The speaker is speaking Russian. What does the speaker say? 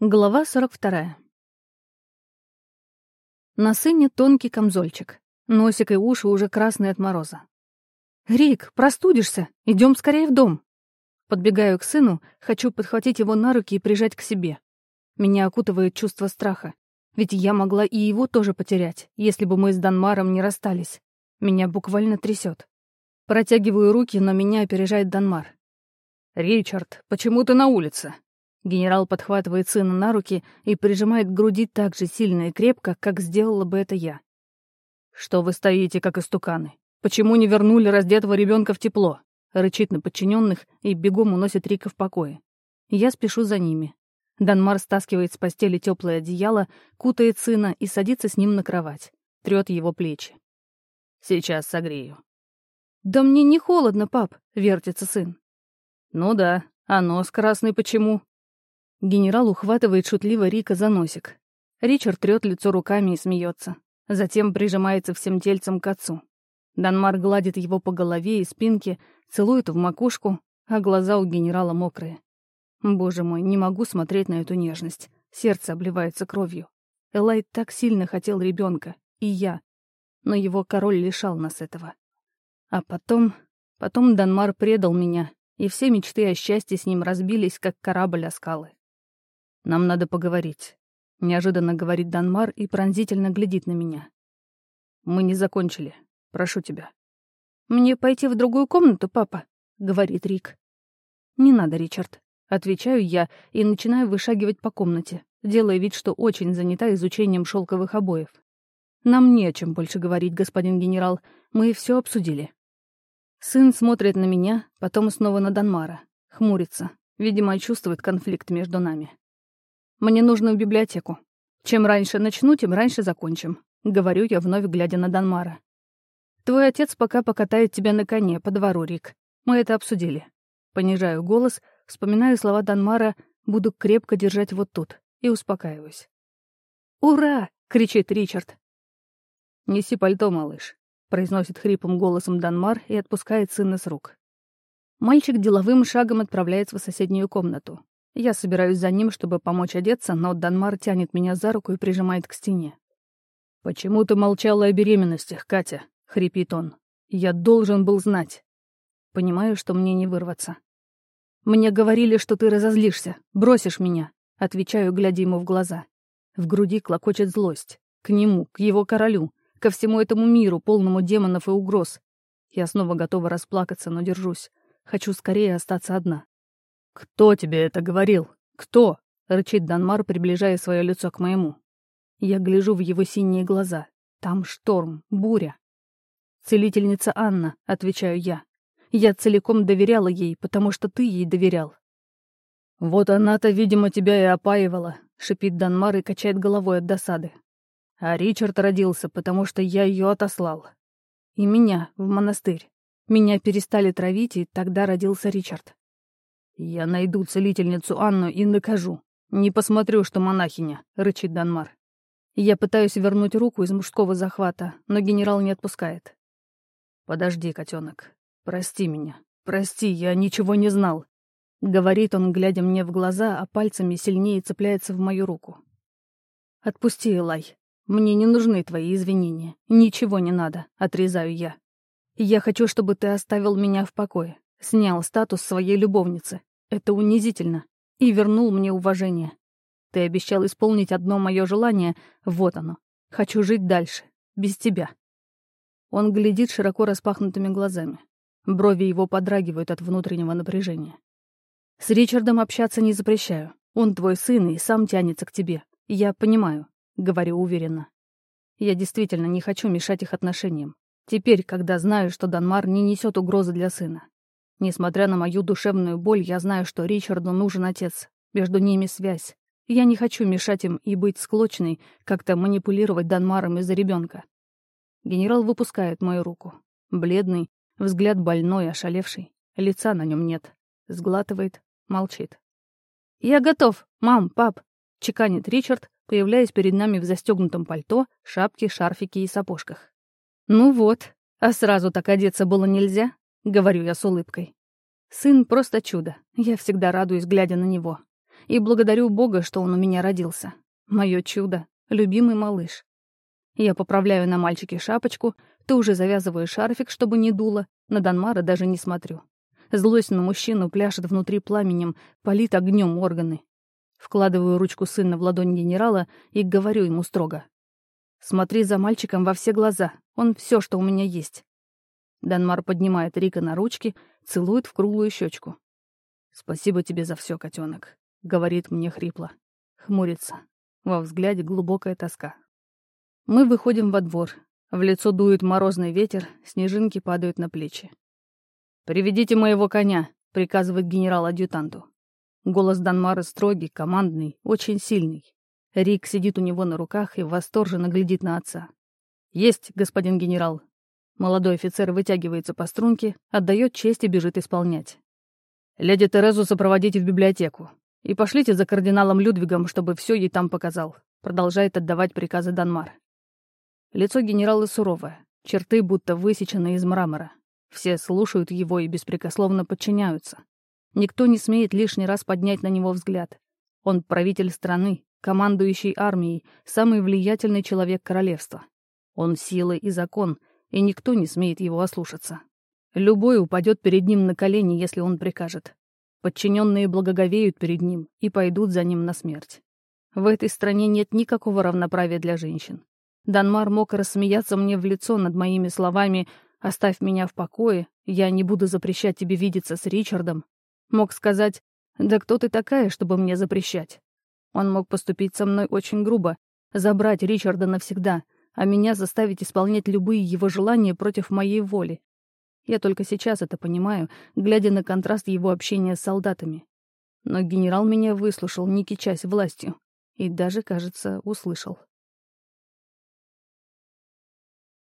Глава 42. На сыне тонкий камзольчик. Носик и уши уже красные от мороза. «Рик, простудишься! Идем скорее в дом!» Подбегаю к сыну, хочу подхватить его на руки и прижать к себе. Меня окутывает чувство страха. Ведь я могла и его тоже потерять, если бы мы с Данмаром не расстались. Меня буквально трясет. Протягиваю руки, но меня опережает Данмар. «Ричард, почему ты на улице?» Генерал подхватывает сына на руки и прижимает к груди так же сильно и крепко, как сделала бы это я. «Что вы стоите, как истуканы? Почему не вернули раздетого ребенка в тепло?» Рычит на подчиненных и бегом уносит Рика в покое. Я спешу за ними. Данмар стаскивает с постели теплое одеяло, кутает сына и садится с ним на кровать. Трет его плечи. «Сейчас согрею». «Да мне не холодно, пап», — вертится сын. «Ну да, а нос красный почему?» Генерал ухватывает шутливо Рика за носик. Ричард трёт лицо руками и смеется. Затем прижимается всем тельцем к отцу. Данмар гладит его по голове и спинке, целует в макушку, а глаза у генерала мокрые. Боже мой, не могу смотреть на эту нежность. Сердце обливается кровью. Элай так сильно хотел ребенка, и я. Но его король лишал нас этого. А потом... Потом Данмар предал меня, и все мечты о счастье с ним разбились, как корабль о скалы. Нам надо поговорить», — неожиданно говорит Данмар и пронзительно глядит на меня. «Мы не закончили. Прошу тебя». «Мне пойти в другую комнату, папа?» — говорит Рик. «Не надо, Ричард», — отвечаю я и начинаю вышагивать по комнате, делая вид, что очень занята изучением шелковых обоев. «Нам не о чем больше говорить, господин генерал. Мы все обсудили». Сын смотрит на меня, потом снова на Данмара. Хмурится. Видимо, чувствует конфликт между нами. Мне нужно в библиотеку. Чем раньше начну, тем раньше закончим. Говорю я, вновь глядя на Данмара. Твой отец пока покатает тебя на коне по двору, Рик. Мы это обсудили. Понижаю голос, вспоминаю слова Данмара, буду крепко держать вот тут и успокаиваюсь. «Ура!» — кричит Ричард. «Неси пальто, малыш», — произносит хриплым голосом Данмар и отпускает сына с рук. Мальчик деловым шагом отправляется в соседнюю комнату. Я собираюсь за ним, чтобы помочь одеться, но Данмар тянет меня за руку и прижимает к стене. «Почему ты молчала о беременностях, Катя?» — хрипит он. «Я должен был знать». Понимаю, что мне не вырваться. «Мне говорили, что ты разозлишься, бросишь меня», — отвечаю, глядя ему в глаза. В груди клокочет злость. К нему, к его королю, ко всему этому миру, полному демонов и угроз. Я снова готова расплакаться, но держусь. Хочу скорее остаться одна. «Кто тебе это говорил? Кто?» — рычит Данмар, приближая свое лицо к моему. Я гляжу в его синие глаза. Там шторм, буря. «Целительница Анна», — отвечаю я. «Я целиком доверяла ей, потому что ты ей доверял». «Вот она-то, видимо, тебя и опаивала», — шипит Данмар и качает головой от досады. «А Ричард родился, потому что я ее отослал. И меня в монастырь. Меня перестали травить, и тогда родился Ричард. «Я найду целительницу Анну и накажу. Не посмотрю, что монахиня», — рычит Данмар. Я пытаюсь вернуть руку из мужского захвата, но генерал не отпускает. «Подожди, котенок. Прости меня. Прости, я ничего не знал», — говорит он, глядя мне в глаза, а пальцами сильнее цепляется в мою руку. «Отпусти, Элай. Мне не нужны твои извинения. Ничего не надо», — отрезаю я. «Я хочу, чтобы ты оставил меня в покое, снял статус своей любовницы. Это унизительно. И вернул мне уважение. Ты обещал исполнить одно мое желание. Вот оно. Хочу жить дальше. Без тебя. Он глядит широко распахнутыми глазами. Брови его подрагивают от внутреннего напряжения. С Ричардом общаться не запрещаю. Он твой сын и сам тянется к тебе. Я понимаю, говорю уверенно. Я действительно не хочу мешать их отношениям. Теперь, когда знаю, что Данмар не несет угрозы для сына. Несмотря на мою душевную боль, я знаю, что Ричарду нужен отец. Между ними связь. Я не хочу мешать им и быть склочной, как-то манипулировать Данмаром из-за ребенка. Генерал выпускает мою руку. Бледный, взгляд больной, ошалевший. Лица на нем нет. Сглатывает, молчит. «Я готов, мам, пап», — чеканит Ричард, появляясь перед нами в застегнутом пальто, шапке, шарфике и сапожках. «Ну вот, а сразу так одеться было нельзя?» — говорю я с улыбкой. Сын просто чудо. Я всегда радуюсь, глядя на него. и благодарю Бога, что он у меня родился. Мое чудо, любимый малыш. Я поправляю на мальчике шапочку, ты уже завязываю шарфик, чтобы не дуло, на Данмара даже не смотрю. Злость на мужчину пляшет внутри пламенем, палит огнем органы. Вкладываю ручку сына в ладонь генерала и говорю ему строго. «Смотри за мальчиком во все глаза, он все, что у меня есть». Данмар поднимает Рика на ручки, целует в круглую щечку. «Спасибо тебе за все, котенок», — говорит мне хрипло. Хмурится. Во взгляде глубокая тоска. Мы выходим во двор. В лицо дует морозный ветер, снежинки падают на плечи. «Приведите моего коня», — приказывает генерал-адъютанту. Голос Данмара строгий, командный, очень сильный. Рик сидит у него на руках и восторженно глядит на отца. «Есть, господин генерал». Молодой офицер вытягивается по струнке, отдает честь и бежит исполнять. «Леди Терезу сопроводите в библиотеку. И пошлите за кардиналом Людвигом, чтобы все ей там показал», продолжает отдавать приказы Данмар. Лицо генерала суровое, черты будто высечены из мрамора. Все слушают его и беспрекословно подчиняются. Никто не смеет лишний раз поднять на него взгляд. Он правитель страны, командующий армией, самый влиятельный человек королевства. Он сила и закон, и никто не смеет его ослушаться. Любой упадет перед ним на колени, если он прикажет. Подчиненные благоговеют перед ним и пойдут за ним на смерть. В этой стране нет никакого равноправия для женщин. Данмар мог рассмеяться мне в лицо над моими словами «Оставь меня в покое, я не буду запрещать тебе видеться с Ричардом». Мог сказать «Да кто ты такая, чтобы мне запрещать?» Он мог поступить со мной очень грубо, забрать Ричарда навсегда, а меня заставить исполнять любые его желания против моей воли. Я только сейчас это понимаю, глядя на контраст его общения с солдатами. Но генерал меня выслушал, не кичась властью, и даже, кажется, услышал.